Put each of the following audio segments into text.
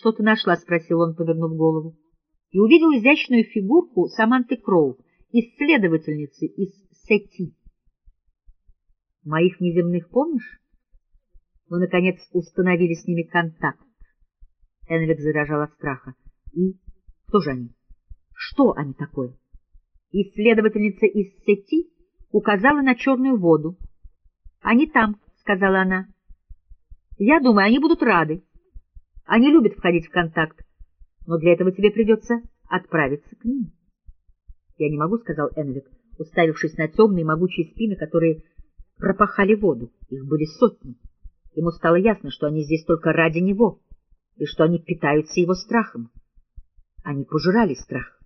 Что ты нашла? — спросил он, повернув голову. И увидел изящную фигурку Саманты Кроу, исследовательницы из Сети. Моих неземных помнишь? Мы, наконец, установили с ними контакт. Энвик задрожал от страха. И кто же они? Что они такое? Исследовательница из Сети указала на черную воду. — Они там, — сказала она. — Я думаю, они будут рады. Они любят входить в контакт, но для этого тебе придется отправиться к ним. — Я не могу, — сказал Энвик, уставившись на темные могучие спины, которые пропахали воду. Их были сотни. Ему стало ясно, что они здесь только ради него, и что они питаются его страхом. Они пожирали страх.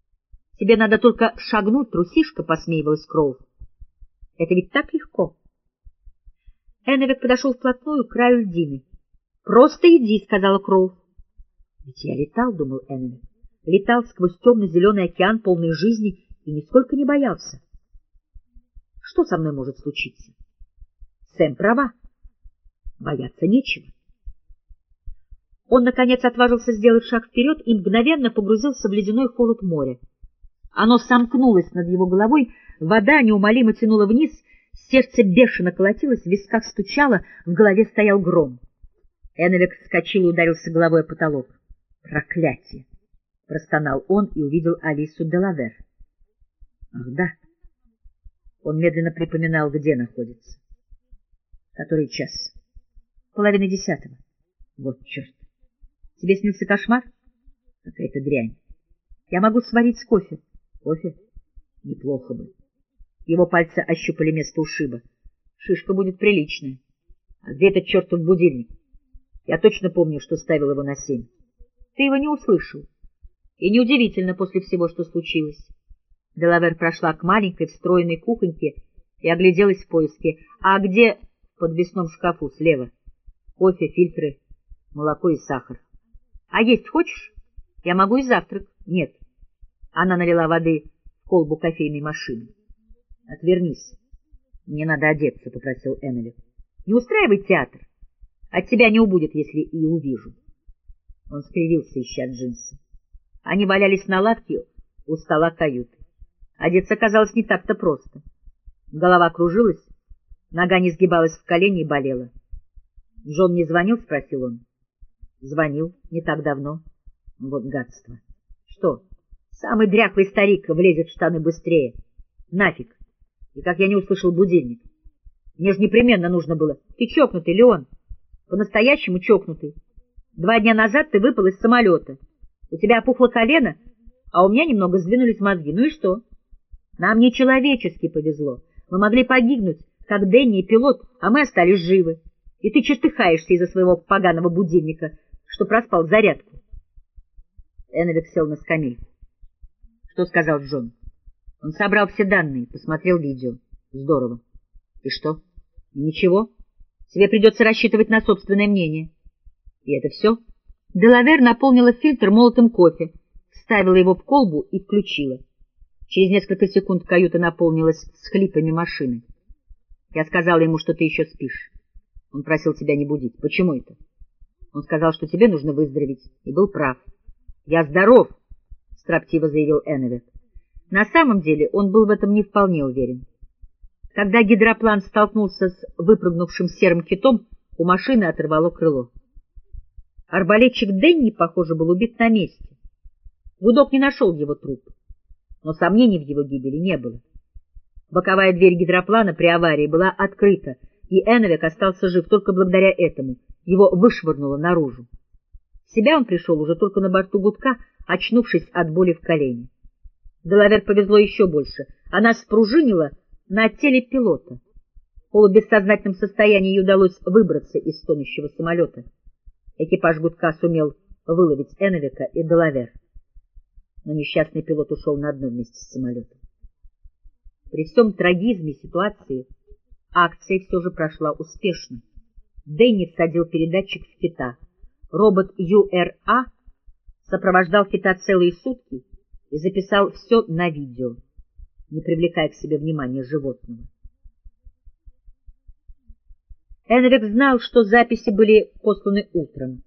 — Тебе надо только шагнуть, трусишка, — посмеивалась Кроув. — Это ведь так легко. Эннвик подошел вплотную к краю льдины. — Просто иди, — сказала Кроув. — Ведь я летал, — думал Эннвик. Летал сквозь темно-зеленый океан, полный жизни, и нисколько не боялся. Что со мной может случиться? Сэм права. Бояться нечего. Он, наконец, отважился сделать шаг вперед и мгновенно погрузился в ледяной холод моря. Оно сомкнулось над его головой, вода неумолимо тянула вниз, сердце бешено колотилось, в висках стучало, в голове стоял гром. Эновик вскочил и ударился головой о потолок. «Проклятие!» — простонал он и увидел Алису Делавер. «Ах, да!» Он медленно припоминал, где находится. Который час? Половина десятого. Вот черт! Тебе снился кошмар? Какая-то дрянь. Я могу сварить кофе. Кофе? Неплохо бы. Его пальцы ощупали место ушиба. Шишка будет приличная. А где этот чертов будильник? Я точно помню, что ставил его на семь. Ты его не услышал. И неудивительно после всего, что случилось. Делавер прошла к маленькой встроенной кухоньке и огляделась в поиске. А где в подвесном шкафу слева? Кофе, фильтры, молоко и сахар. А есть хочешь? Я могу и завтрак. Нет. Она налила воды в колбу кофейной машины. Отвернись. Мне надо одеться, — попросил Эмили. Не устраивай театр. От тебя не убудет, если и увижу. Он скривился, ища джинсы. Они валялись на лавке у стола каюты. Одеться казалось не так-то просто. Голова кружилась, нога не сгибалась в колени и болела. — Джон не звонил? — спросил он. Звонил не так давно. Вот гадство. Что? Самый дряхлый старик влезет в штаны быстрее. Нафиг. И как я не услышал будильник. Мне же непременно нужно было. Ты чокнутый, Леон. По-настоящему чокнутый. Два дня назад ты выпал из самолета. У тебя опухло колено, а у меня немного сдвинулись мозги. Ну и что? Нам нечеловечески повезло. Мы могли погибнуть, как Дэнни и пилот, а мы остались живы. И ты чертыхаешься из-за своего поганого будильника, что проспал зарядку. Эннвик сел на скамейку. Что сказал Джон? Он собрал все данные, посмотрел видео. Здорово. И что? Ничего. Тебе придется рассчитывать на собственное мнение. И это все? Делавер наполнила фильтр молотым кофе, вставила его в колбу и включила. Через несколько секунд каюта наполнилась схлипами машины. Я сказала ему, что ты еще спишь. Он просил тебя не будить. Почему это? Он сказал, что тебе нужно выздороветь, и был прав. — Я здоров, — строптиво заявил Эннвик. На самом деле он был в этом не вполне уверен. Когда гидроплан столкнулся с выпрыгнувшим серым китом, у машины оторвало крыло. Арбалетчик Денни, похоже, был убит на месте. Гудок не нашел его труп, но сомнений в его гибели не было. Боковая дверь гидроплана при аварии была открыта, и Эновик остался жив только благодаря этому — его вышвырнуло наружу. В себя он пришел уже только на борту гудка, очнувшись от боли в колене. Делавер повезло еще больше. Она спружинила на теле пилота. В полубессознательном состоянии ей удалось выбраться из стонущего самолета. Экипаж гудка сумел выловить Эновика и Делавер. Но несчастный пилот ушел на одном месте с самолетом. При всем трагизме ситуации акция все же прошла успешно. Дэнни всадил передатчик в кита. Робот ЮРА сопровождал кита целые сутки и записал все на видео, не привлекая к себе внимания животного. Энвик знал, что записи были посланы утром.